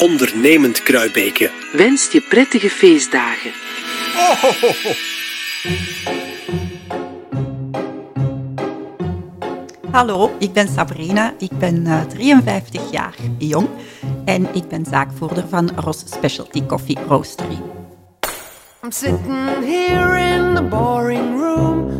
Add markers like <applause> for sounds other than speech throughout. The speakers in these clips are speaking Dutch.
Ondernemend Kruibeke. Wenst je prettige feestdagen. Hallo, ik ben Sabrina. Ik ben eh, 53 jaar jong en ik ben zaakvoerder van Ros Specialty Coffee Roastery. I'm sitting here in the boring room.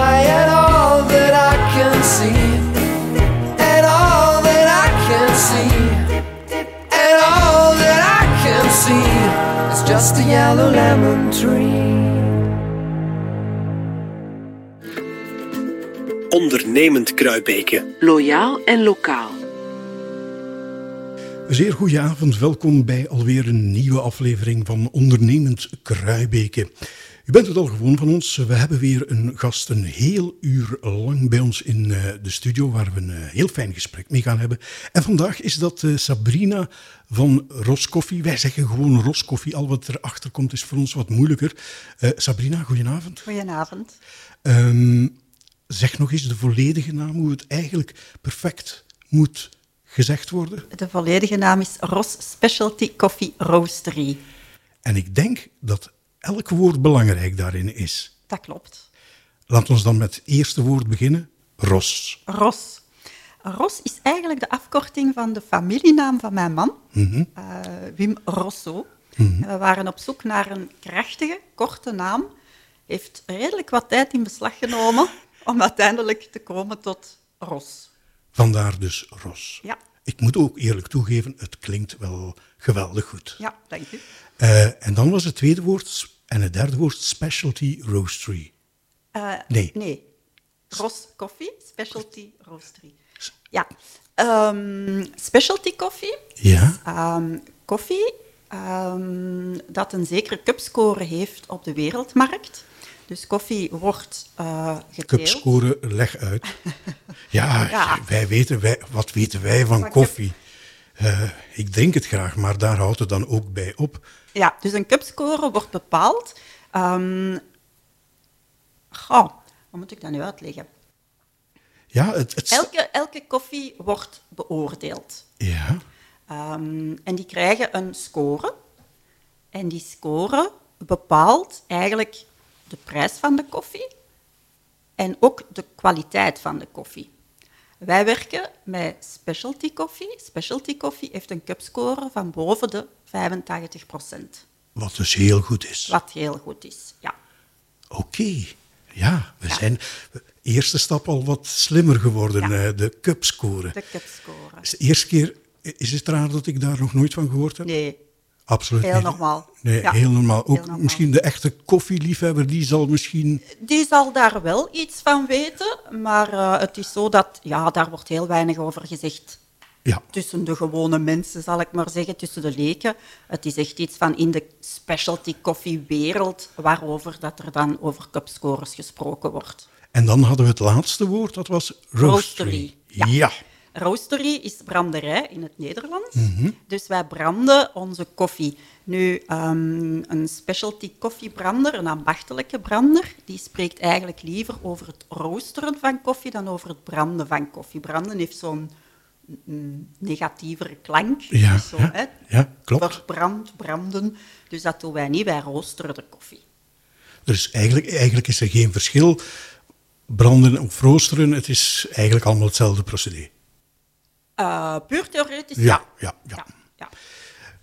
A yellow lemon tree. Ondernemend Kruibeke. Loyaal en lokaal. Zeer goede avond, welkom bij alweer een nieuwe aflevering van Ondernemend Kruibeke. U bent het al gewoon van ons. We hebben weer een gast een heel uur lang bij ons in eh, de studio, waar we een eh, heel fijn gesprek mee gaan hebben. En vandaag is dat eh, Sabrina van Roskoffie. Wij zeggen gewoon Roskoffie. Al wat erachter komt is voor ons wat moeilijker. Sabrina, goedenavond. Goedenavond. Ehm, zeg nog eens de volledige naam, hoe het eigenlijk perfect moet gezegd worden. De volledige naam is Ros Specialty Coffee Roastery. En ik denk dat elk woord belangrijk daarin is. Dat klopt. Laat ons dan met het eerste woord beginnen. Ros. Ros. Ros is eigenlijk de afkorting van de familienaam van mijn man, Mhm. eh, Wim Rosso. En we waren op zoek naar een krachtige, korte naam. Heeft redelijk wat tijd in beslag genomen om uiteindelijk te komen tot Ros. Vandaar dus Ros. Ja, Ik moet ook eerlijk toegeven, het klinkt wel geweldig goed. ja dank u. Eh, en dan was het tweede woord en het derde woord Specialty Roastery. Eh, Nee. Nee. Ros Coffee, Specialty Roastery. Ja. Ehm, specialty koffie Ja? Ehm, koffie ehm, dat een zekere cupscore heeft op de wereldmarkt. Dus koffie wordt eh geteeld. Cupscore, leg uit. <laughs> Ja, Ja. Wij weten, wij, wat weten wij van Maar koffie? Ik drink het graag, maar daar houdt het dan ook bij op. Ja, dus een cupscore wordt bepaald. ehm, goh, Hoe moet ik dat nu uitleggen? Ja, het, het, Elke, elke koffie wordt beoordeeld. ja. Ehm, en die krijgen een score. En die score bepaalt eigenlijk de prijs van de koffie en ook de kwaliteit van de koffie. Wij werken met specialty koffie. Specialty koffie heeft een cupscore van boven de 85% Wat dus heel goed is. wat heel goed is. Ja. Oké. Ja, we Ja. zijn eerste stap al wat slimmer geworden, Ja. eh, de cupscore. De cupscore. Is de eerste keer, is het raar dat ik daar nog nooit van gehoord heb? Nee, Absoluut heel niet. normaal. Nee, Ja, heel normaal. Ook heel normaal. misschien de echte koffieliefhebber, die zal misschien... Die zal daar wel iets van weten, maar eh, het is zo dat, ja, daar wordt heel weinig over gezegd. Ja, tussen de gewone mensen, zal ik maar zeggen, tussen de leken. Het is echt iets van in de specialty coffee wereld waarover dat er dan over cupscores gesproken wordt. en dan hadden we het laatste woord, dat was roastery. Roastery, ja. ja. Roastery is branderij in het Nederlands. Dus wij branden onze koffie. Nu, ehm, een specialty koffiebrander, een ambachtelijke brander, die spreekt eigenlijk liever over het roosteren van koffie dan over het branden van koffie. Branden heeft zo'n negatievere klank. Ja, Dus zo, ja, hè, ja, klopt. Verbrand, branden. Dus dat doen wij niet, wij roosteren de koffie. Dus eigenlijk, eigenlijk is er geen verschil. Branden of roosteren, het is eigenlijk allemaal hetzelfde procedé. Eh, puur theoretisch, Ja, ja. ja, ja.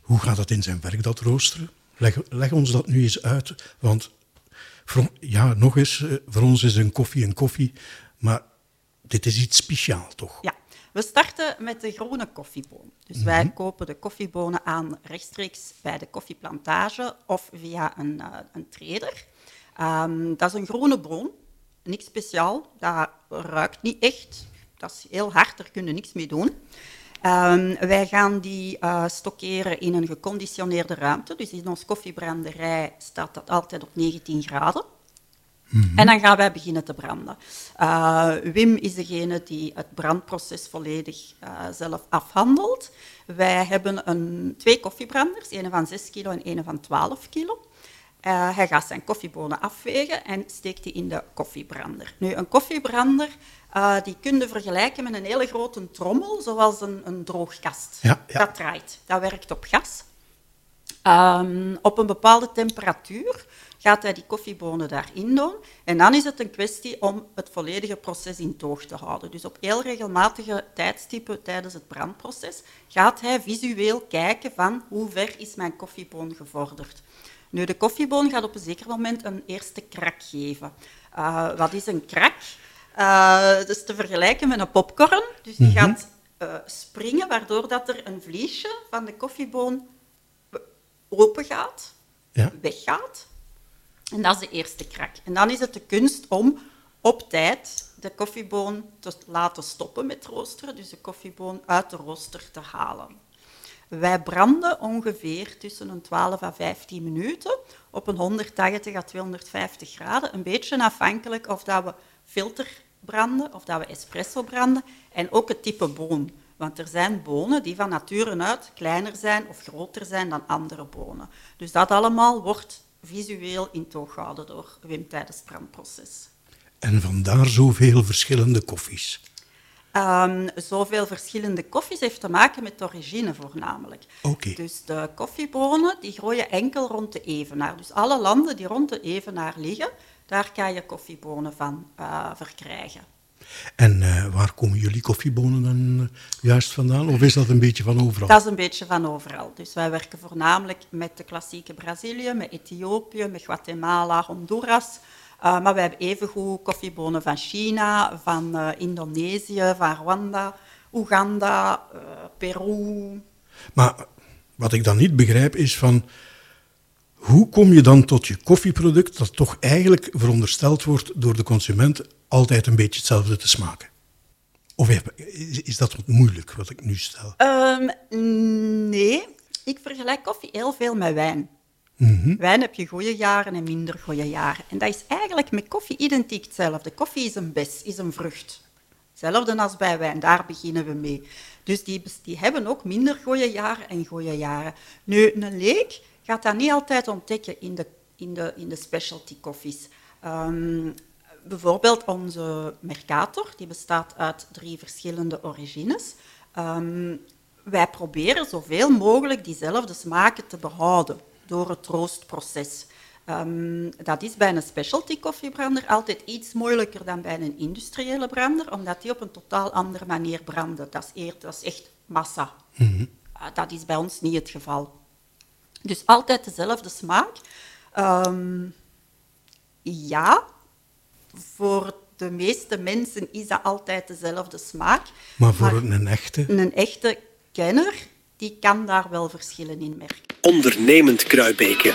Hoe gaat dat in zijn werk, dat roosteren? Leg, leg ons dat nu eens uit. Want voor, ja, nog eens, eh, voor ons is een koffie een koffie. Maar dit is iets speciaals, toch? Ja, we starten met de groene koffieboon. Dus wij kopen de koffiebonen aan rechtstreeks bij de koffieplantage of via een, eh, een trader. Ehm, dat is een groene boon, niks speciaal, dat ruikt niet echt. Dat is heel hard, daar kun je niks mee doen. Ehm, wij gaan die eh, stockeren in een geconditioneerde ruimte. Dus in onze koffiebranderij staat dat altijd op 19 graden. En dan gaan wij beginnen te branden. Eh, Wim is degene die het brandproces volledig eh, zelf afhandelt. Wij hebben een, twee koffiebranders, een van 6 kilo en een van 12 kilo. Eh, hij gaat zijn koffiebonen afwegen en steekt die in de koffiebrander. Nu, een koffiebrander eh, die kun je vergelijken met een hele grote trommel, zoals een, een droogkast. Ja, ja. Dat draait. Dat werkt op gas. Ehm, op een bepaalde temperatuur gaat hij die koffiebonen daarin doen. En dan is het een kwestie om het volledige proces in toog te houden. Dus op heel regelmatige tijdstippen tijdens het brandproces gaat hij visueel kijken van hoe ver is mijn koffieboon gevorderd. Nu, de koffieboon gaat op een zeker moment een eerste krak geven. Eh, wat is een krak? Eh, dat is te vergelijken met een popcorn. Dus die gaat eh, springen, waardoor dat er een vliesje van de koffieboon open gaat, Ja. weggaat. En dat is de eerste krak. En dan is het de kunst om op tijd de koffieboon te laten stoppen met roosteren, dus de koffieboon uit de rooster te halen. Wij branden ongeveer tussen een 12 à 15 minuten op een 180 à 250 graden, een beetje afhankelijk of dat we filter branden of dat we espresso branden en ook het type boon. Want er zijn bonen die van nature uit kleiner zijn of groter zijn dan andere bonen. Dus dat allemaal wordt visueel in toog gehouden door Wim tijdens het brandproces. En vandaar zoveel verschillende koffies. Ehm, zoveel verschillende koffies heeft te maken met de origine voornamelijk. Dus de koffiebonen die groeien enkel rond de evenaar. Dus alle landen die rond de evenaar liggen, daar kan je koffiebonen van eh, verkrijgen. En eh, waar komen jullie koffiebonen dan eh, juist vandaan? Of is dat een beetje van overal? Dat is een beetje van overal. Dus wij werken voornamelijk met de klassieke Brazilië, met Ethiopië, met Guatemala, Honduras. Uh, maar we hebben evengoed koffiebonen van China, van uh, Indonesië, van Rwanda, Oeganda, uh, Peru. Maar wat ik dan niet begrijp is van... Hoe kom je dan tot je koffieproduct dat toch eigenlijk verondersteld wordt door de consument altijd een beetje hetzelfde te smaken? Of is dat wat moeilijk wat ik nu stel? Um, nee, ik vergelijk koffie heel veel met wijn. Mm -hmm. Wijn heb je goede jaren en minder goede jaren. En dat is eigenlijk met koffie identiek hetzelfde. Koffie is een bes, is een vrucht. Hetzelfde als bij wijn, daar beginnen we mee. Dus die, die hebben ook minder goede jaren en goede jaren. Nu, een leek gaat dat niet altijd ontdekken in de, in de, in de specialty koffies. Um, bijvoorbeeld onze Mercator, die bestaat uit drie verschillende origines. Ehm, wij proberen zoveel mogelijk diezelfde smaken te behouden door het roostproces. Ehm, dat is bij een specialty koffiebrander altijd iets moeilijker dan bij een industriële brander, omdat die op een totaal andere manier branden. Dat is, eer, dat is echt massa. Uh, dat is bij ons niet het geval. Dus altijd dezelfde smaak. Ehm, ja, voor de meeste mensen is dat altijd dezelfde smaak. Maar voor een echte? Een echte kenner, die kan daar wel verschillen in merken. Ondernemend Kruibeke.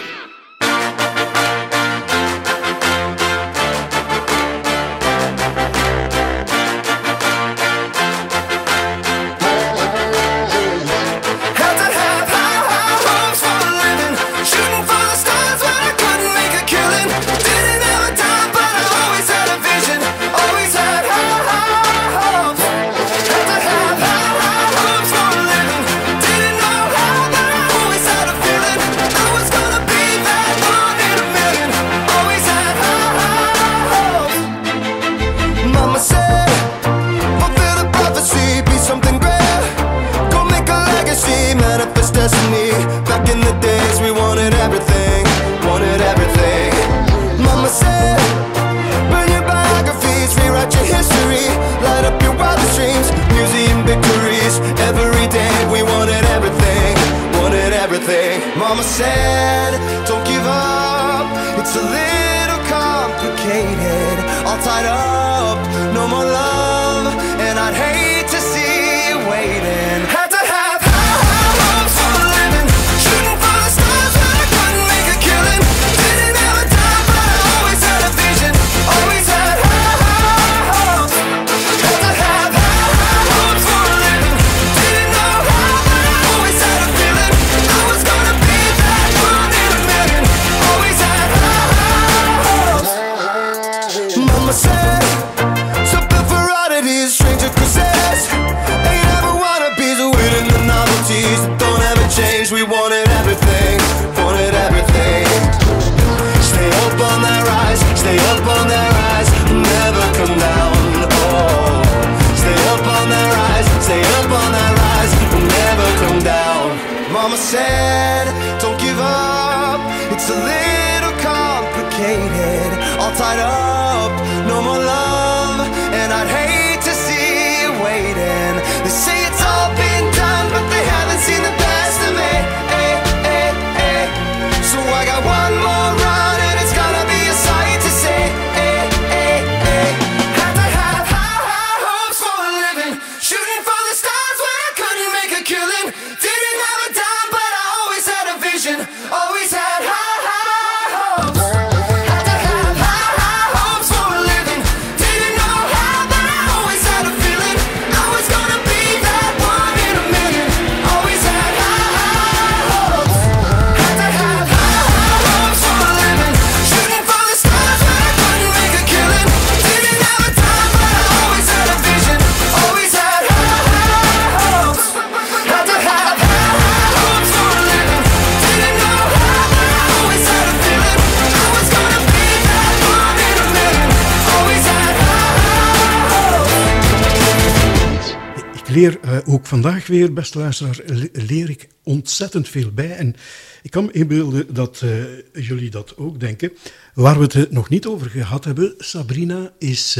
Leer eh, ook vandaag weer, beste luisteraar, le- leer ik ontzettend veel bij. En ik kan me inbeelden dat eh, jullie dat ook denken. Waar we het eh, nog niet over gehad hebben, Sabrina, is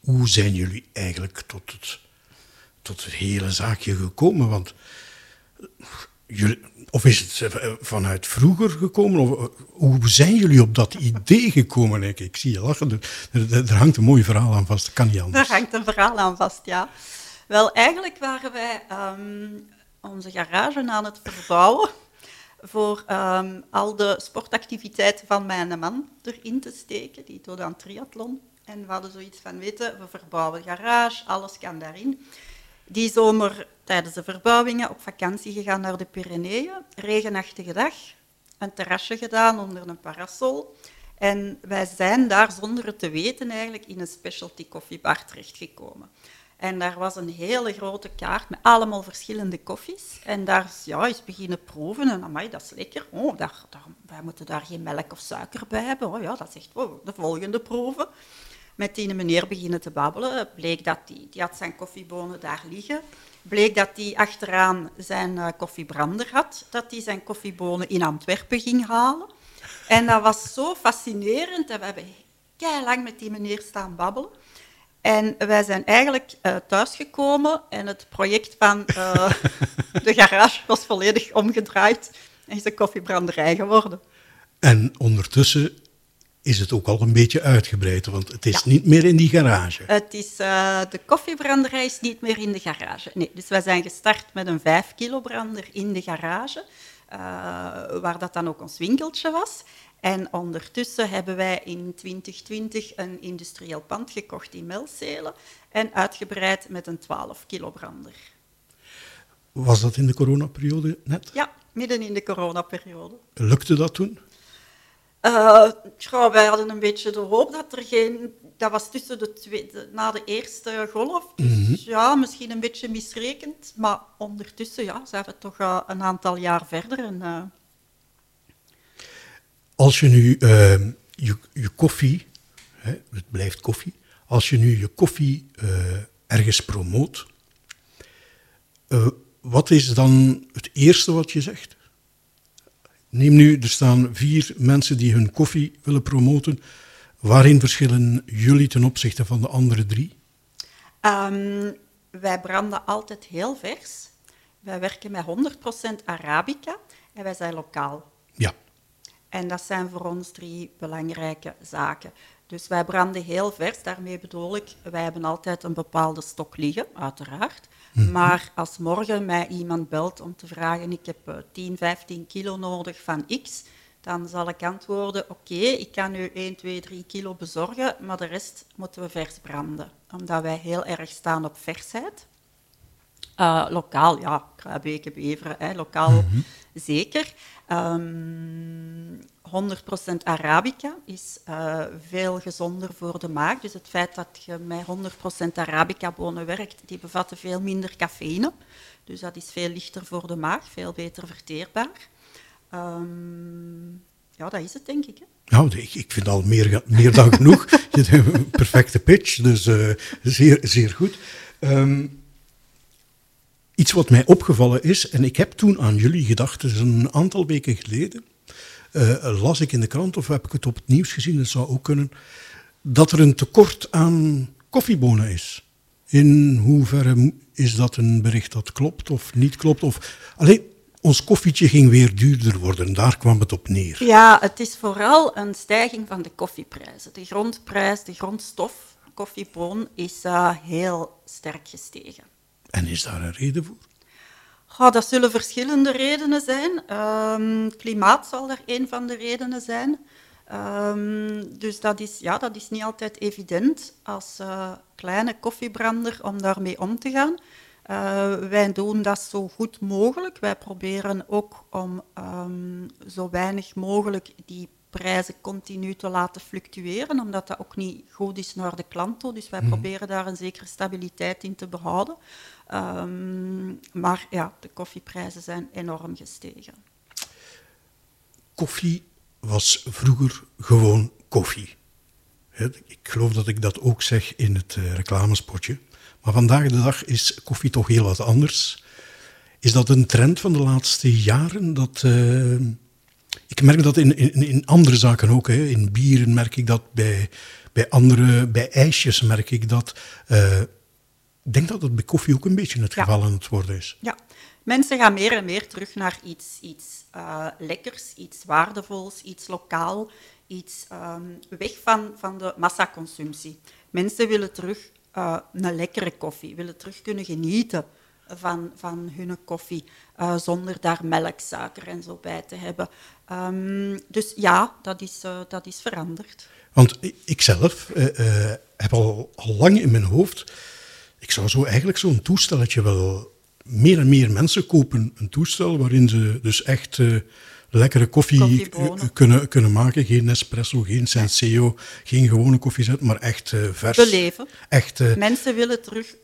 hoe zijn jullie eigenlijk tot het, tot het hele zaakje gekomen? Want jullie, of is het eh, vanuit vroeger gekomen? Of, eh, hoe zijn jullie op dat idee gekomen? Ik, ik zie je lachen, er, er, er hangt een mooi verhaal aan vast, dat kan niet anders. Daar hangt een verhaal aan vast, ja. Wel, eigenlijk waren wij ehm, onze garage aan het verbouwen voor ehm, al de sportactiviteiten van mijn man erin te steken. Die doet aan triathlon. En we hadden zoiets van, weten, we verbouwen de garage, alles kan daarin. Die zomer tijdens de verbouwingen op vakantie gegaan naar de Pyreneeën. Regenachtige dag, een terrasje gedaan onder een parasol. En wij zijn daar zonder het te weten eigenlijk in een specialty koffiebar terechtgekomen. En daar was een hele grote kaart met allemaal verschillende koffies. En daar is, ja, is beginnen proeven. En amai, dat is lekker. Oh, daar, daar, wij moeten daar geen melk of suiker bij hebben. Oh ja, dat is echt oh, de volgende proeven. Met die meneer beginnen te babbelen. Bleek dat die, die had zijn koffiebonen daar liggen. Bleek dat hij achteraan zijn uh, koffiebrander had. Dat hij zijn koffiebonen in Antwerpen ging halen. En dat was zo fascinerend. En we hebben heel lang met die meneer staan babbelen. En wij zijn eigenlijk uh, thuisgekomen en het project van uh, <laughs> de garage was volledig omgedraaid en is een koffiebranderij geworden. En ondertussen is het ook al een beetje uitgebreid, want het is niet meer in die garage. Het is, uh, de koffiebranderij is niet meer in de garage. Nee, dus wij zijn gestart met een 5 kilo brander in de garage, waar dat dan ook ons winkeltje was. En ondertussen hebben wij in 2020 een industrieel pand gekocht in Melzelen en uitgebreid met een 12 kilo brander. Was dat in de coronaperiode net? Ja, midden in de coronaperiode. Lukte dat toen? Uh, wij hadden een beetje de hoop dat er geen... Dat was tussen de tweede, na de eerste golf. Dus mm -hmm. ja, misschien een beetje misrekend. Maar ondertussen ja, zijn we toch uh, een aantal jaar verder. En, uh, als je nu uh, je, je, koffie, hè, het blijft koffie, als je nu je koffie ergens promoot, wat is dan het eerste wat je zegt? Neem nu, er staan vier mensen die hun koffie willen promoten. Waarin verschillen jullie ten opzichte van de andere drie? Um, wij branden altijd heel vers. Wij werken met 100% Arabica en wij zijn lokaal. Ja. En dat zijn voor ons drie belangrijke zaken. Dus wij branden heel vers, daarmee bedoel ik, wij hebben altijd een bepaalde stok liggen, uiteraard. Mm -hmm. Maar als morgen mij iemand belt om te vragen, ik heb uh, 10, 15 kilo nodig van X, dan zal ik antwoorden, oké, okay, ik kan u 1, 2, 3 kilo bezorgen, maar de rest moeten we vers branden. Omdat wij heel erg staan op versheid. Uh, lokaal, ja, Kruibeke, Beveren, hè, lokaal mm -hmm. zeker. Um, 100% Arabica is uh, veel gezonder voor de maag. Dus het feit dat je met 100% Arabica-bonen werkt, die bevatten veel minder cafeïne. Dus dat is veel lichter voor de maag, veel beter verteerbaar. Um, ja, dat is het, denk ik. Hè? Nou, ik, ik vind al meer, meer dan genoeg. <laughs> Je hebt een perfecte pitch, dus uh, zeer, zeer goed. Um, iets wat mij opgevallen is, en ik heb toen aan jullie gedacht, dus een aantal weken geleden, las ik in de krant of heb ik het op het nieuws gezien, dat zou ook kunnen, dat er een tekort aan koffiebonen is. In hoeverre is dat een bericht dat klopt of niet klopt? Of, alleen, ons koffietje ging weer duurder worden, daar kwam het op neer. Ja, het is vooral een stijging van de koffieprijzen. De grondprijs, de grondstof, koffieboon, is uh, heel sterk gestegen. En is daar een reden voor? Oh, dat zullen verschillende redenen zijn. Um, klimaat zal er een van de redenen zijn. Um, dus dat is, ja, dat is niet altijd evident als uh, kleine koffiebrander om daarmee om te gaan. Uh, wij doen dat zo goed mogelijk. Wij proberen ook om um, zo weinig mogelijk die prijzen continu te laten fluctueren, omdat dat ook niet goed is naar de klant toe. Dus wij mm. proberen daar een zekere stabiliteit in te behouden. Um, maar ja, de koffieprijzen zijn enorm gestegen. Koffie was vroeger gewoon koffie. Ik geloof dat ik dat ook zeg in het uh, reclamespotje. Maar vandaag de dag is koffie toch heel wat anders. Is dat een trend van de laatste jaren? Dat, uh, ik merk dat in, in, in andere zaken ook. Hè. In bieren merk ik dat, bij, bij andere, bij ijsjes merk ik dat. Uh, ik denk dat het bij koffie ook een beetje het geval aan het worden is. Ja, mensen gaan meer en meer terug naar iets, iets uh, lekkers, iets waardevols, iets lokaal, iets um, weg van, van de massaconsumptie. Mensen willen terug uh, een lekkere koffie, willen terug kunnen genieten van, van hun koffie, uh, zonder daar melk, suiker en zo bij te hebben. Um, dus ja, dat is, uh, dat is veranderd. Want ik zelf uh, heb al, al lang in mijn hoofd, ik zou zo eigenlijk zo'n toestelletje wel... Meer en meer mensen kopen een toestel waarin ze dus echt lekkere koffie kunnen, kunnen maken. Geen espresso, geen senseo, geen gewone koffiezet, maar echt vers. Beleven. Echt, mensen willen terug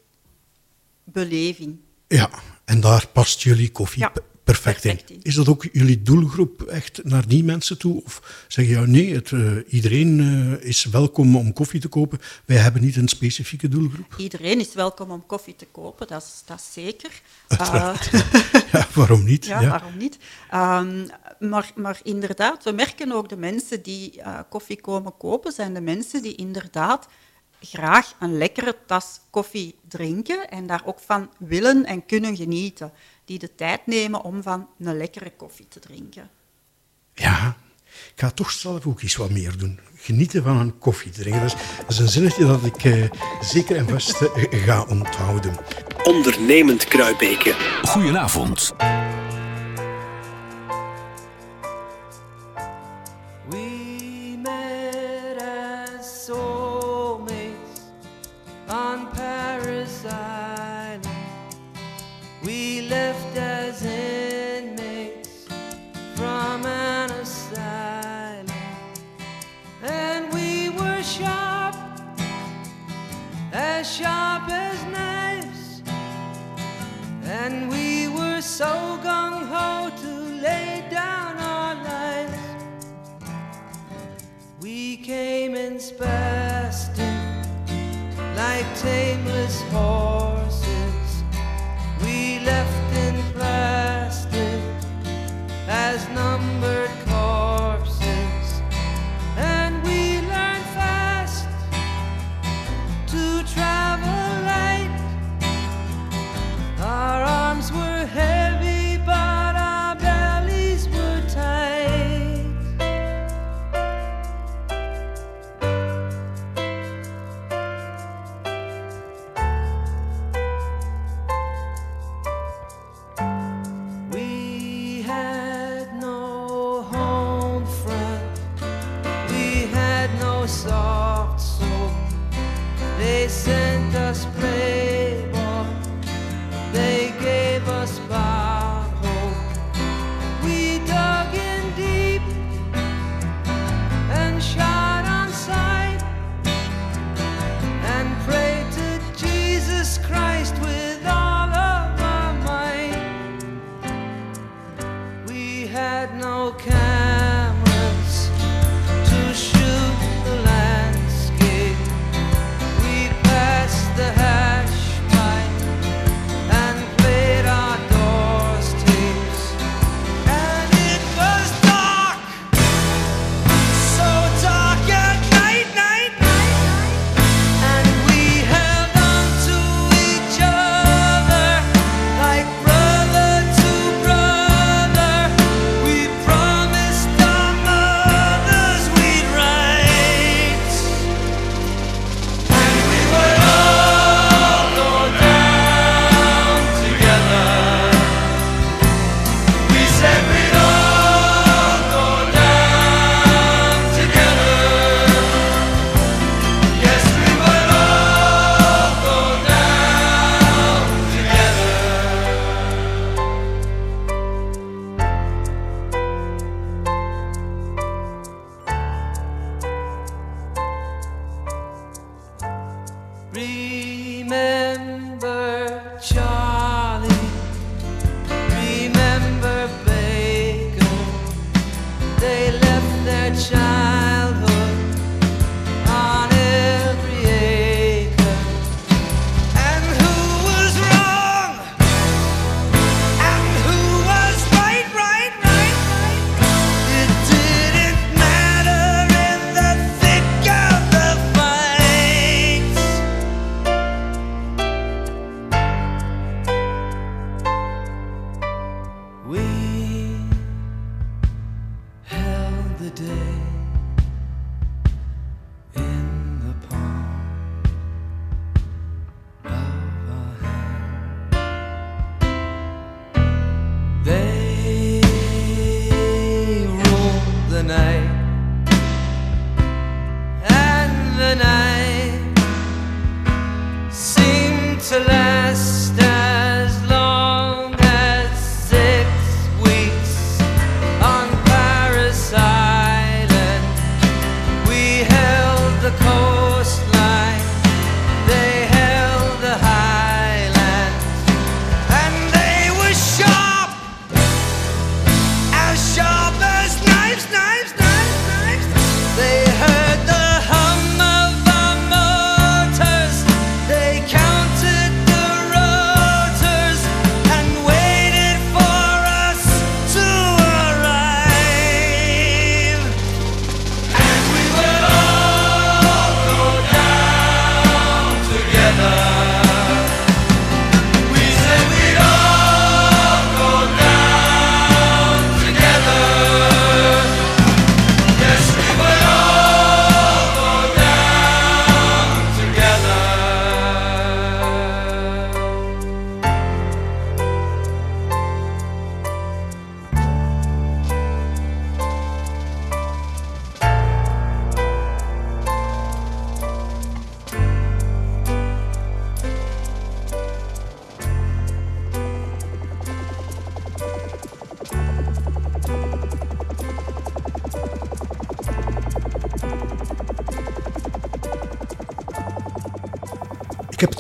beleving. Ja, en daar past jullie koffie Ja, perfect, perfect in. Is dat ook jullie doelgroep echt naar die mensen toe? Of zeg je ja, nee, het, eh, iedereen eh, is welkom om koffie te kopen. Wij hebben niet een specifieke doelgroep. Iedereen is welkom om koffie te kopen, dat is, dat is zeker. Uiteraard. Eh, <laughs> ja, waarom niet? Ja, waarom niet? Ehm, maar, maar inderdaad, we merken ook de mensen die koffie komen kopen, zijn de mensen die inderdaad graag een lekkere tas koffie drinken en daar ook van willen en kunnen genieten. Die de tijd nemen om van een lekkere koffie te drinken. Ja, ik ga toch zelf ook iets wat meer doen. Genieten van een koffie drinken. Dat is, dat is een zinnetje dat ik eh, zeker en vast eh, ga onthouden. Ondernemend Kruibeke. Goedenavond.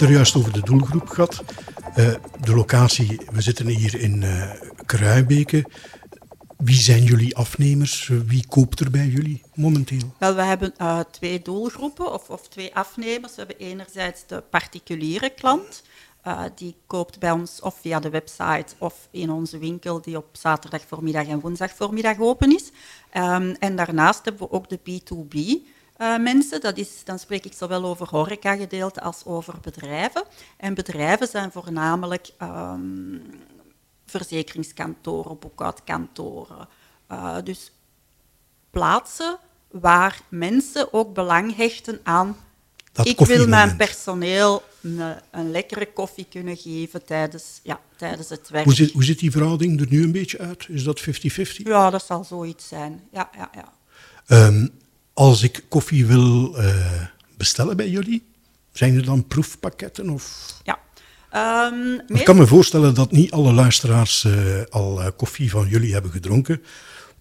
Het er juist over de doelgroep gehad. Eh, de locatie, we zitten hier in uh. Wie zijn jullie afnemers? Wie koopt er bij jullie momenteel? Wel, we hebben uh, twee doelgroepen of, of, twee afnemers. We hebben enerzijds de particuliere klant. Die koopt bij ons of via de website of in onze winkel die op zaterdag voormiddag en woensdag open is. Um, en daarnaast hebben we ook de B2B. Uh, mensen, dat is, dan spreek ik zowel over horecagedeelte als over bedrijven. En bedrijven zijn voornamelijk um, verzekeringskantoren, boekhoudkantoren. Uh, dus plaatsen waar mensen ook belang hechten aan. Dat ik wil mijn personeel een, een, lekkere koffie kunnen geven tijdens, ja, tijdens het werk. Hoe zit, hoe zit die verhouding er nu een beetje uit? Is dat 50-50? Ja, dat zal zoiets zijn. Ja, ja, ja. Um, als ik koffie wil uh, bestellen bij jullie, zijn er dan proefpakketten? Of? Ja. Um, ik kan me voorstellen dat niet alle luisteraars uh, al uh, koffie van jullie hebben gedronken.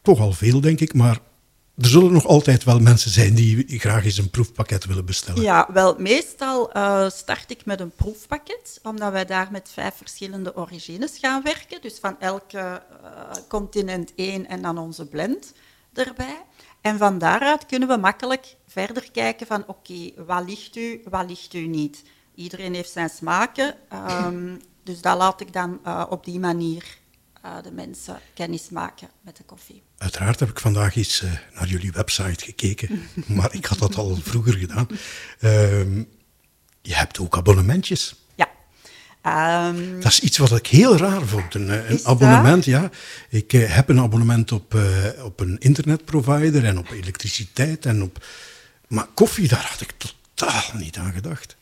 Toch al veel, denk ik, maar er zullen nog altijd wel mensen zijn die graag eens een proefpakket willen bestellen. Ja, wel, meestal uh, start ik met een proefpakket, omdat wij daar met vijf verschillende origines gaan werken. Dus van elke continent één en dan onze blend erbij. En van daaruit kunnen we makkelijk verder kijken van oké, okay, wat ligt u, wat ligt u niet. Iedereen heeft zijn smaken, um, <clears throat> dus dat laat ik dan uh, op die manier uh, de mensen kennis maken met de koffie. Uiteraard heb ik vandaag eens uh, naar jullie website gekeken, <laughs> maar ik had dat al vroeger gedaan. Uh, je hebt ook abonnementjes. Um, dat is iets wat ik heel raar vond. Een, een abonnement, dat? ja. Ik uh, heb een abonnement op, uh, op een internetprovider en op elektriciteit. En op... Maar koffie, daar had ik totaal niet aan gedacht.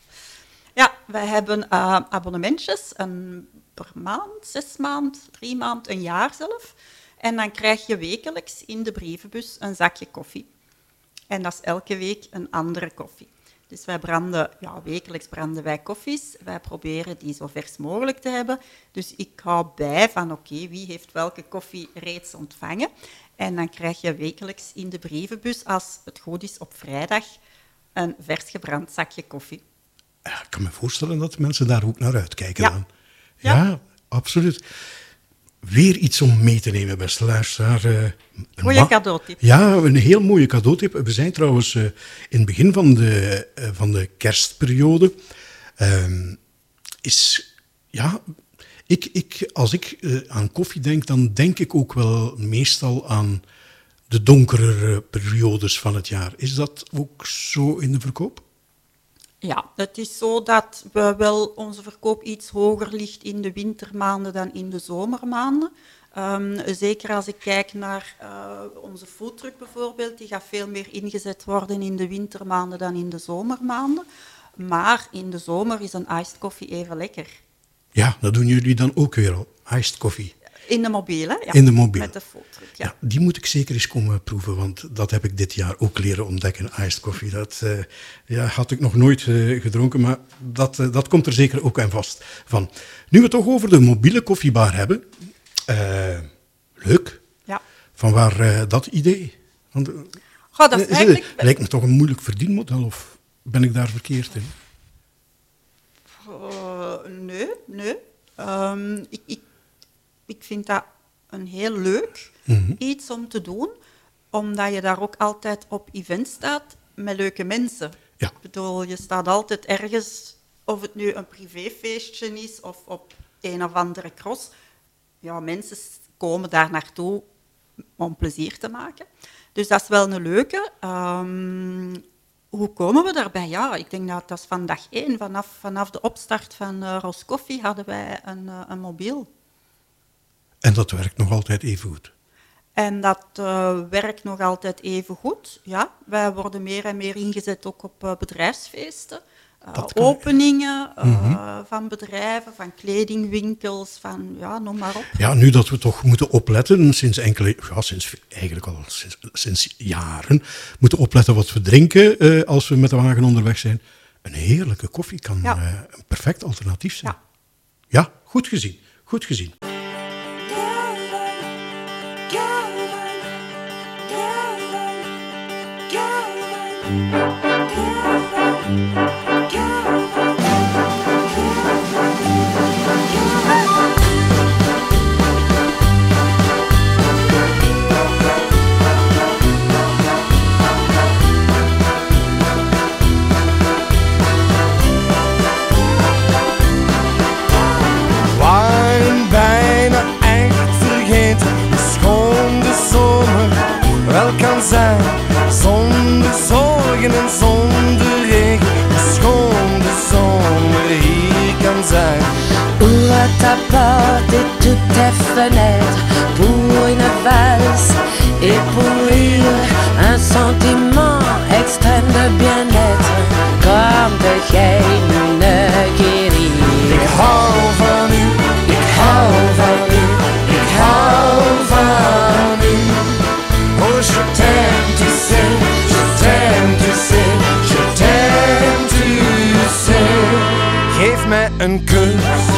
Ja, wij hebben uh, abonnementjes. Een per maand, zes maand, drie maand, een jaar zelf. En dan krijg je wekelijks in de brievenbus een zakje koffie. En dat is elke week een andere koffie. Dus wij branden, ja, wekelijks branden wij koffies. Wij proberen die zo vers mogelijk te hebben. Dus ik hou bij van, oké, okay, wie heeft welke koffie reeds ontvangen? En dan krijg je wekelijks in de brievenbus, als het goed is, op vrijdag een vers gebrand zakje koffie. Ja, ik kan me voorstellen dat mensen daar ook naar uitkijken ja. dan. Ja, ja absoluut. Weer iets om mee te nemen, beste luisteraar. Uh, Goeie cadeautip. Ja, een heel mooie cadeautip. We zijn trouwens uh, in het begin van de, uh, van de kerstperiode. Ehm, is, ja, ik, ik, als ik aan koffie denk, dan denk ik ook wel meestal aan de donkere periodes van het jaar. Is dat ook zo in de verkoop? Ja, het is zo dat we wel onze verkoop iets hoger ligt in de wintermaanden dan in de zomermaanden. Um, zeker als ik kijk naar uh, onze foodtruck bijvoorbeeld, die gaat veel meer ingezet worden in de wintermaanden dan in de zomermaanden. Maar in de zomer is een iced koffie even lekker. Ja, dat doen jullie dan ook weer al, iced koffie. In de mobiele, ja. In de mobiele. Met de foodtruck, ja. ja. Die moet ik zeker eens komen proeven, want dat heb ik dit jaar ook leren ontdekken, iced koffie. Dat uh, ja, had ik nog nooit uh, gedronken, maar dat, uh, dat komt er zeker ook aan vast van. Nu we het toch over de mobiele koffiebar hebben. leuk. Ja. Van waar dat idee? Want, Goh, dat is eigenlijk... Het, lijkt me toch een moeilijk verdienmodel, of ben ik daar verkeerd in? nee, nee. Um, ik, ik ik vind dat een heel leuk mm -hmm. iets om te doen, omdat je daar ook altijd op event staat met leuke mensen. Ja. Ik bedoel, je staat altijd ergens, of het nu een privéfeestje is of op een of andere cross. Ja, mensen komen daar naartoe om plezier te maken. Dus dat is wel een leuke. Um, hoe komen we daarbij? Ja, ik denk dat dat is van dag één. Vanaf, vanaf de opstart van uh, hadden wij een, uh, een mobiel. En dat werkt nog altijd even goed. En dat uh, werkt nog altijd even goed. Ja, wij worden meer en meer ingezet ook op uh, bedrijfsfeesten. Uh, openingen mm -hmm. van bedrijven, van kledingwinkels, van ja, noem maar op. Ja, nu dat we toch moeten opletten, sinds enkele, ja, sinds eigenlijk al sinds, sinds jaren, moeten opletten wat we drinken als we met de wagen onderweg zijn. Een heerlijke koffie kan ja. een perfect alternatief zijn. Ja. ja, goed gezien, goed gezien. Thank you. morgenen zonder regen, schoon de zomer hier kan zijn. Ouvre ta porte et toutes tes fenêtres pour une valse et pour rire, un sentiment extrême de bien-être, comme de geen guérir. Een kus,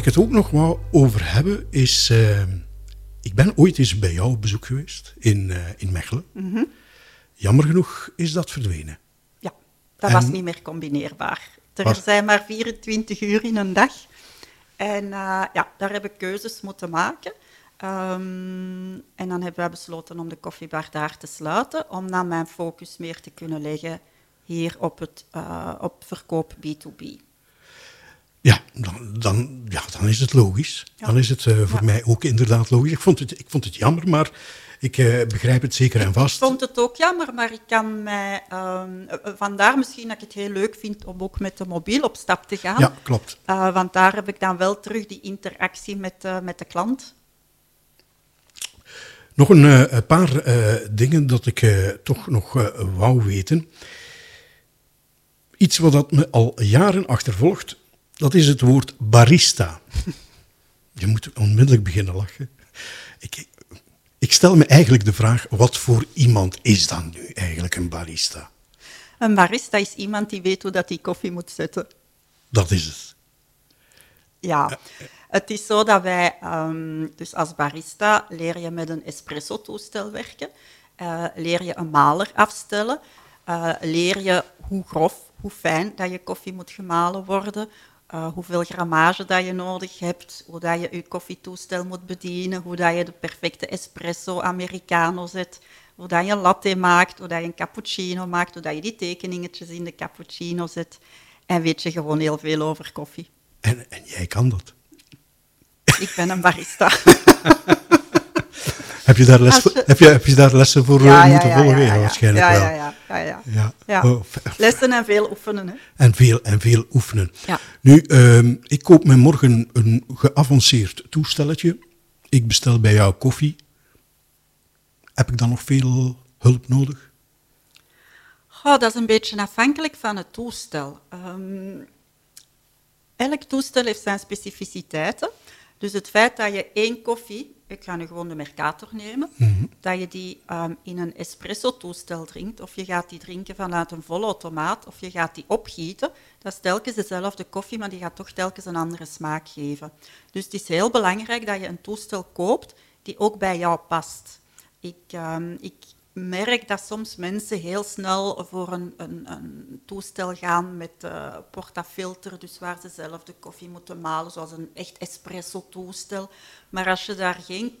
ik het ook nog wou over hebben is... eh, ik ben ooit eens bij jou op bezoek geweest in, eh, in Mechelen. Jammer genoeg is dat verdwenen. Ja, dat En- was niet meer combineerbaar. Er Was- zijn maar 24 uur in een dag. En eh, ja, daar heb ik keuzes moeten maken. Ehm, en dan hebben we besloten om de koffiebar daar te sluiten, om dan mijn focus meer te kunnen leggen hier op, het, op verkoop B2B. Ja, dan, dan, ja, dan is het logisch. Ja. Dan is het eh, voor Ja. mij ook inderdaad logisch. Ik vond het, ik vond het jammer, maar ik eh, begrijp het zeker en vast. Ik vond het ook jammer, maar ik kan mij... ehm, eh, vandaar misschien dat ik het heel leuk vind om ook met de mobiel op stap te gaan. Ja, klopt. Eh, want daar heb ik dan wel terug die interactie met, met de klant. Nog een paar dingen dat ik toch nog wou weten. Iets wat dat me al jaren achtervolgt, dat is het woord barista. Je moet onmiddellijk beginnen lachen. Ik, ik stel me eigenlijk de vraag, wat voor iemand is dan nu eigenlijk een barista? Een barista is iemand die weet hoe dat die koffie moet zetten. Dat is het. Ja, het is zo dat wij, ehm, dus als barista, leer je met een espresso-toestel werken. Eh, leer je een maler afstellen. Eh, leer je hoe grof, hoe fijn dat je koffie moet gemalen worden. Eh, hoeveel grammage dat je nodig hebt. Hoe dat je je koffietoestel moet bedienen. Hoe dat je de perfecte espresso americano zet. Hoe dat je een latte maakt. Hoe dat je een cappuccino maakt. Hoe dat je die tekeningetjes in de cappuccino zet. En weet je gewoon heel veel over koffie. En, en jij kan dat. ik ben een barista. <laughs> Heb je daar, les Als voor- je- heb je, heb je daar lessen voor eh, moeten volgen? Ja, waarschijnlijk ja, wel. Ja, ja, ja, ja. Oh, Lessen en veel oefenen. Hè. En veel, en veel oefenen. Nu, ehm, ik koop me morgen een geavanceerd toestelletje. Ik bestel bij jou koffie. Heb ik dan nog veel hulp nodig? Dat is een beetje afhankelijk van het toestel. Ehm, elk toestel heeft zijn specificiteiten. Dus het feit dat je één koffie, ik ga nu gewoon de Mercator nemen, dat je die ehm, in een espresso-toestel drinkt, of je gaat die drinken vanuit een volautomaat, of je gaat die opgieten, dat is telkens dezelfde koffie, maar die gaat toch telkens een andere smaak geven. Dus het is heel belangrijk dat je een toestel koopt die ook bij jou past. Ik, ehm, ik merk dat soms mensen heel snel voor een, een, een toestel gaan met eh portafilter, dus waar ze zelf de koffie moeten malen, zoals een echt espresso-toestel. Maar als je daar geen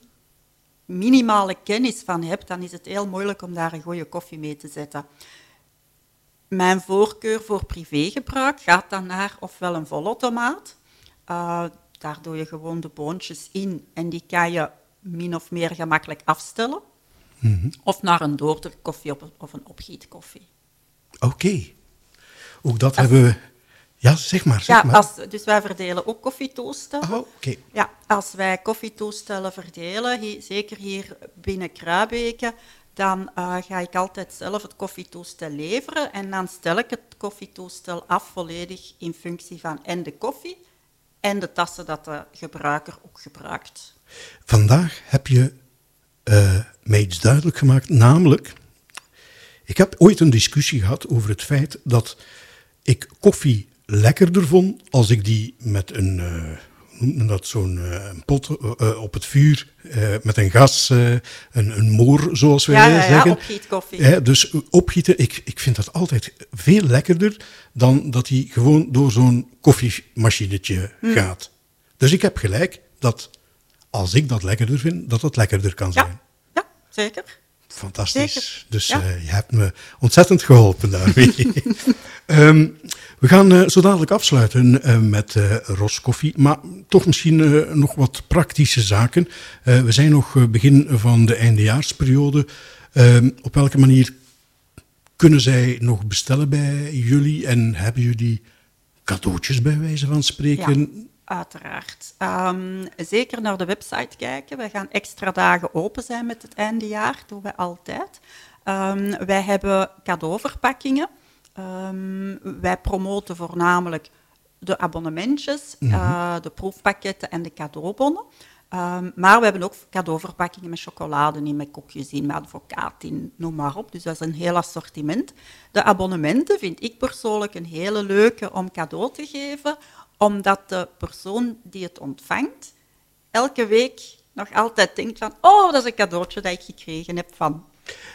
minimale kennis van hebt, dan is het heel moeilijk om daar een goede koffie mee te zetten. Mijn voorkeur voor privégebruik gaat dan naar ofwel een volautomaat. Eh daar doe je gewoon de boontjes in en die kan je min of meer gemakkelijk afstellen. Of naar een doorderkoffie of een- of een opgietkoffie. Oké. Ook dat hebben we... Ja, zeg maar, zeg Ja, maar. als, dus wij verdelen ook koffietoestellen. Oh, oké. Ja, als wij koffietoestellen verdelen, zeker hier binnen Kruibeke, dan eh, ga ik altijd zelf het koffietoestel leveren en dan stel ik het koffietoestel af volledig in functie van en de koffie en de tassen dat de gebruiker ook gebruikt. Vandaag heb je eh, mij iets duidelijk gemaakt, namelijk... Ik heb ooit een discussie gehad over het feit dat ik koffie lekkerder vond als ik die met een, eh, hoe noemt men dat, zo'n eh, pot op het vuur, met een gas, een, een moor, zoals wij Ja, ja, ja, zeggen. opgietkoffie. Hè, dus opgieten, ik, ik vind dat altijd veel lekkerder dan dat hij gewoon door zo'n koffiemachinetje Hmm. gaat. Dus ik heb gelijk dat als ik dat lekkerder vind, dat dat lekkerder kan zijn. Ja, ja zeker. Fantastisch. Zeker, Dus ja. eh, je hebt me ontzettend geholpen daarmee. <laughs> <laughs> Ehm, we gaan eh, zo dadelijk afsluiten eh, met eh Ros Koffie, maar toch misschien nog wat praktische zaken. We zijn nog begin van de eindejaarsperiode. Ehm, op welke manier kunnen zij nog bestellen bij jullie en hebben jullie cadeautjes bij wijze van spreken? Ja, uiteraard. Ehm, zeker naar de website kijken. We gaan extra dagen open zijn met het eindejaar, doen we altijd. Ehm, wij hebben cadeauverpakkingen. Ehm, wij promoten voornamelijk de abonnementjes, eh, de proefpakketten en de cadeaubonnen. Maar we hebben ook cadeauverpakkingen met chocolade in, met koekjes in, met advocaat in, noem maar op. Dus dat is een heel assortiment. De abonnementen vind ik persoonlijk een hele leuke om cadeau te geven, omdat de persoon die het ontvangt elke week nog altijd denkt van oh, dat is een cadeautje dat ik gekregen heb van...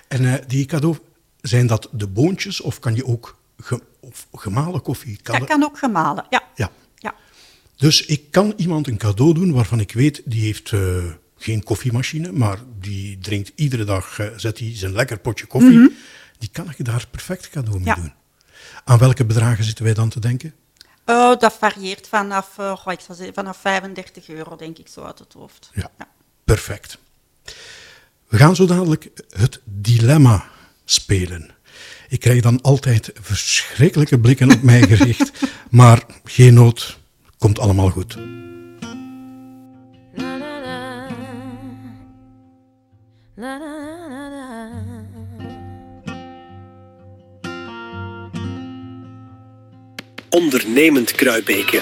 En eh, die cadeau, zijn dat de boontjes of kan je ook ge- of gemalen koffie? Kan Dat kan ook gemalen, ja. Ja. ja. Dus ik kan iemand een cadeau doen waarvan ik weet, die heeft eh, geen koffiemachine, maar die drinkt iedere dag, eh, zet hij zijn lekker potje koffie. Die kan ik daar perfect cadeau mee Ja. doen. Aan welke bedragen zitten wij dan te denken? Eh, dat varieert vanaf, goh, ik zou zeggen, vanaf 35 euro, denk ik, zo uit het hoofd. Ja, perfect. We gaan zo dadelijk het dilemma spelen. Ik krijg dan altijd verschrikkelijke blikken op mij gericht, <laughs> maar geen nood, komt allemaal goed. Ondernemend Kruibeke.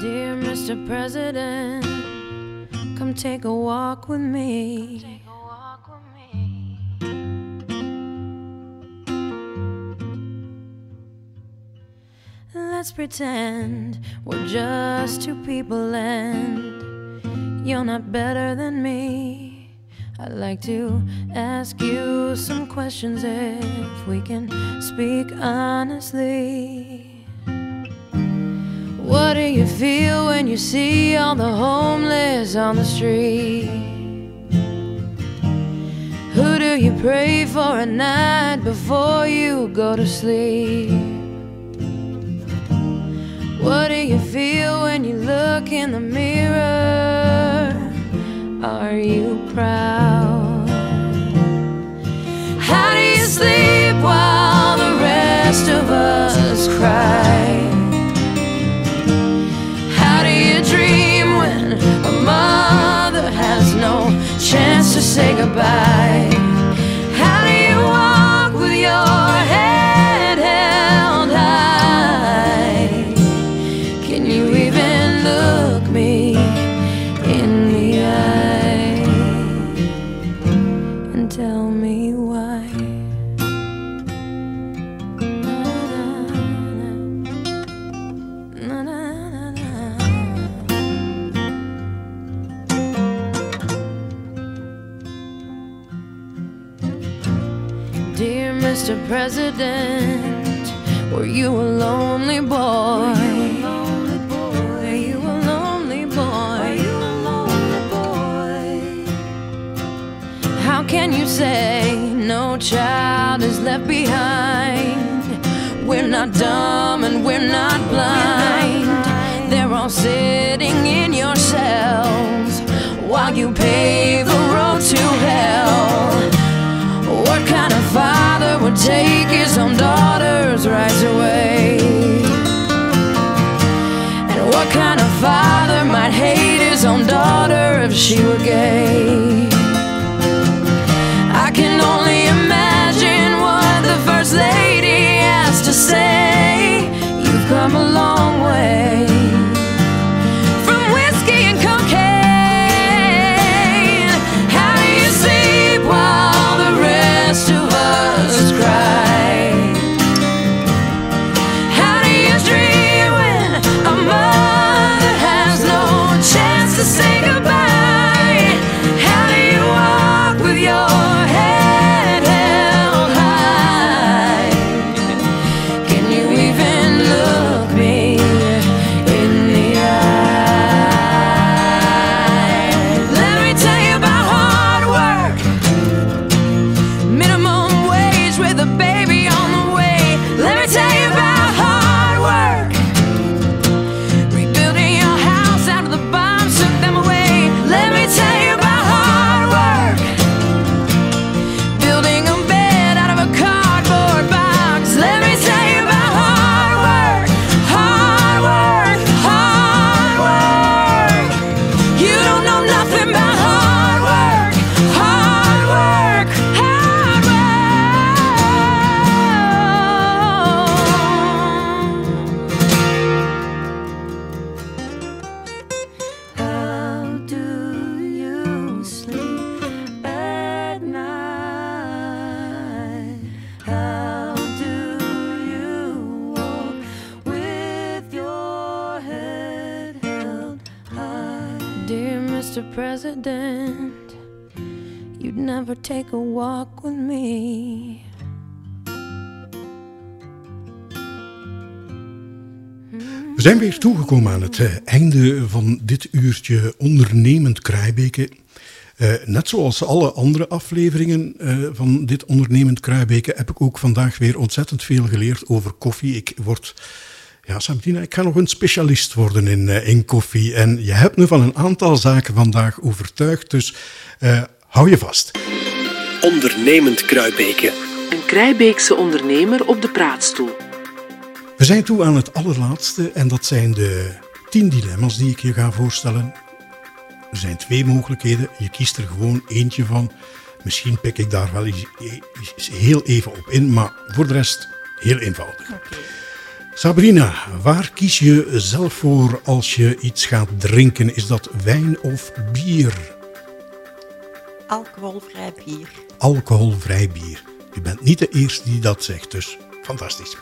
Dear Mr. President, come take a walk with me. Let's pretend we're just two people and you're not better than me. I'd like to ask you some questions if we can speak honestly. What do you feel when you see all the homeless on the street? Who do you pray for at night before you go to sleep? What do you feel when you look in the mirror? are you proud? How do you sleep while the rest of us cry? Mother has no chance to say goodbye? President, were you a lonely boy? Were you a lonely boy? How can you say no child is left behind? We're not dumb and we're not blind. They're all sitting in your cells while you pave take his own daughter's rights away? And what kind of father might hate his own daughter if she were gay? We zijn weer toegekomen aan het eh, einde van dit uurtje ondernemend Kruibeke. Eh, net zoals alle andere afleveringen eh, van dit ondernemend Kruibeke heb ik ook vandaag weer ontzettend veel geleerd over koffie. Ik word, ja Sabrina, ik ga nog een specialist worden in, in koffie. En je hebt me van een aantal zaken vandaag overtuigd, dus eh, hou je vast. Ondernemend Kruibeke. Een Krijbeekse ondernemer op de praatstoel. We zijn toe aan het allerlaatste en dat zijn de tien dilemma's die ik je ga voorstellen. Er zijn twee mogelijkheden, je kiest er gewoon eentje van. Misschien pik ik daar wel eens, eens heel even op in, maar voor de rest heel eenvoudig. Sabrina, waar kies je zelf voor als je iets gaat drinken? Is dat wijn of bier? Alcoholvrij bier. alcoholvrij bier. Je bent niet de eerste die dat zegt, dus fantastisch.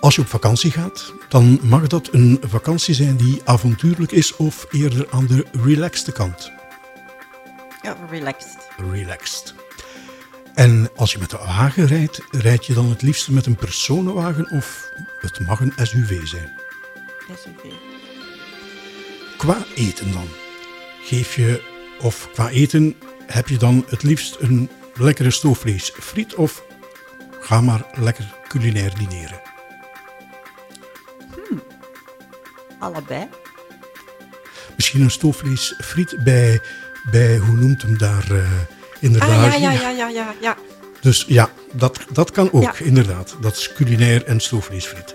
Als je op vakantie gaat, dan mag dat een vakantie zijn die avontuurlijk is of eerder aan de relaxte kant. Ja, relaxed. Relaxed. En als je met de wagen rijdt, rijd je dan het liefst met een personenwagen of het mag een SUV zijn? SUV. Qua eten dan. Geef je, of qua eten, heb je dan het liefst een lekkere stoofvlees friet of ga maar lekker culinair dineren? Allebei. Misschien een stoofvlees friet bij bij, hoe noemt hem daar, eh, inderdaad. Ah, ja, ja, ja, ja, ja, ja. Dus ja, dat, dat kan ook, Ja. inderdaad. Dat is culinair en stoofvleesfriet.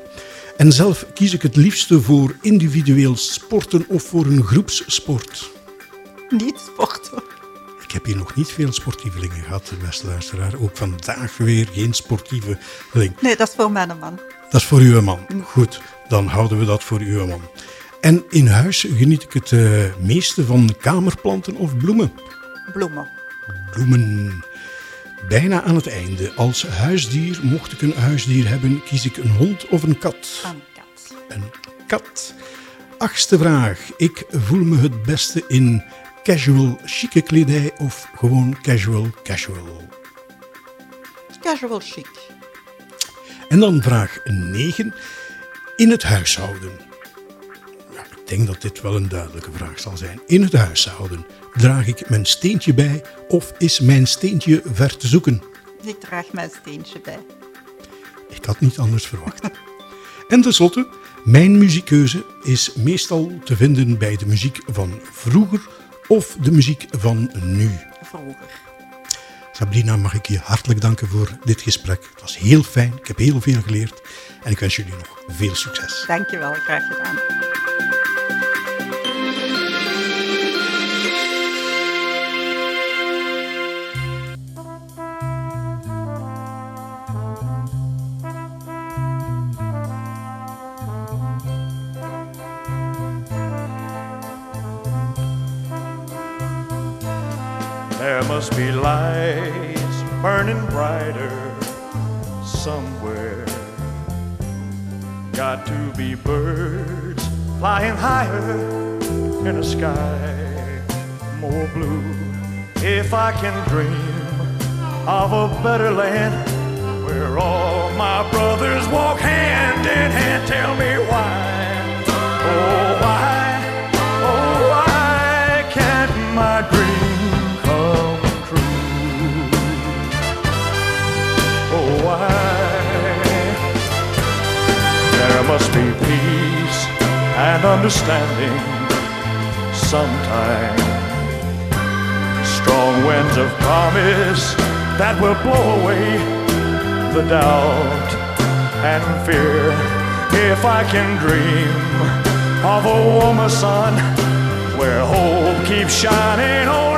En zelf kies ik het liefste voor individueel sporten of voor een groepssport. Niet sporten. Ik heb hier nog niet veel sportievelingen gehad, beste luisteraar. Ook vandaag weer geen sportieveling. Nee, dat is voor mijn man. Dat is voor uw man. Goed, dan houden we dat voor uw man. En in huis geniet ik het eh, meeste van kamerplanten of bloemen. Bloemen. Bloemen. Bijna aan het einde. Als huisdier, mocht ik een huisdier hebben, kies ik een hond of een kat. Een kat. Een kat. Achtste vraag. Ik voel me het beste in casual chique kledij of gewoon casual casual. Casual chic. En dan vraag 9. In het huishouden. Ja, ik denk dat dit wel een duidelijke vraag zal zijn. In het huishouden. Draag ik mijn steentje bij of is mijn steentje ver te zoeken? Ik draag mijn steentje bij. Ik had niet anders verwacht. <laughs> En tenslotte, mijn muziekkeuze is meestal te vinden bij de muziek van vroeger of de muziek van nu. Vroeger. Sabrina, mag ik je hartelijk danken voor dit gesprek. Het was heel fijn, ik heb heel veel geleerd en ik wens jullie nog veel succes. Dankjewel, graag gedaan. Must be lights burning brighter somewhere. Got to be birds flying higher in a sky more blue. If I can dream of a better land where all my brothers walk hand in hand, tell me why. Oh, why? Oh, why can't my dream There must be peace and understanding sometime. Strong winds of promise that will blow away the doubt and fear. If I can dream of a warmer sun where hope keeps shining on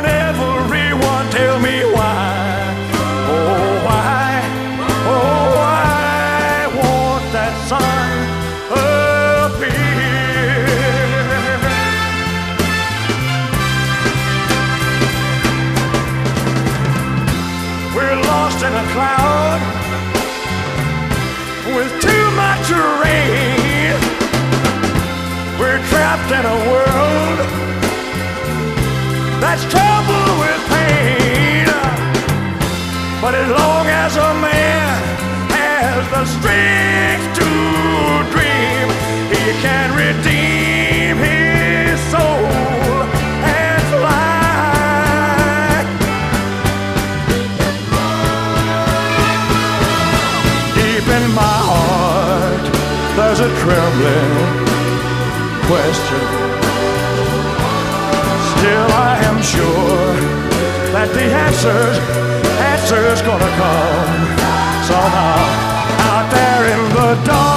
trembling question. Still, I am sure that the answers, answers gonna come somehow. Out there in the dark,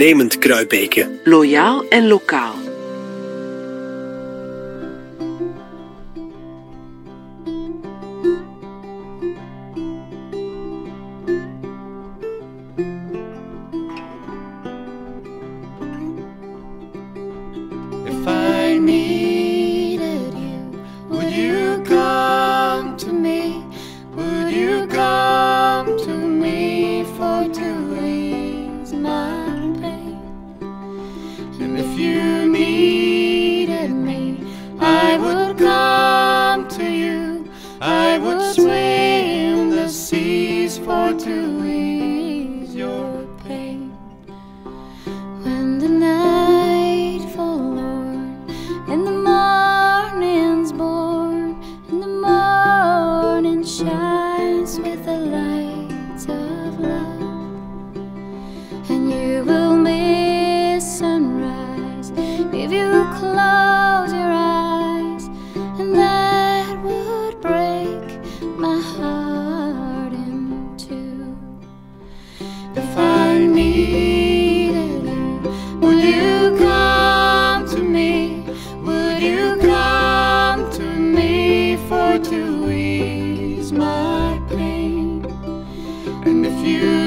Ondernemend Kruibeken. Loyaal en lokaal. If you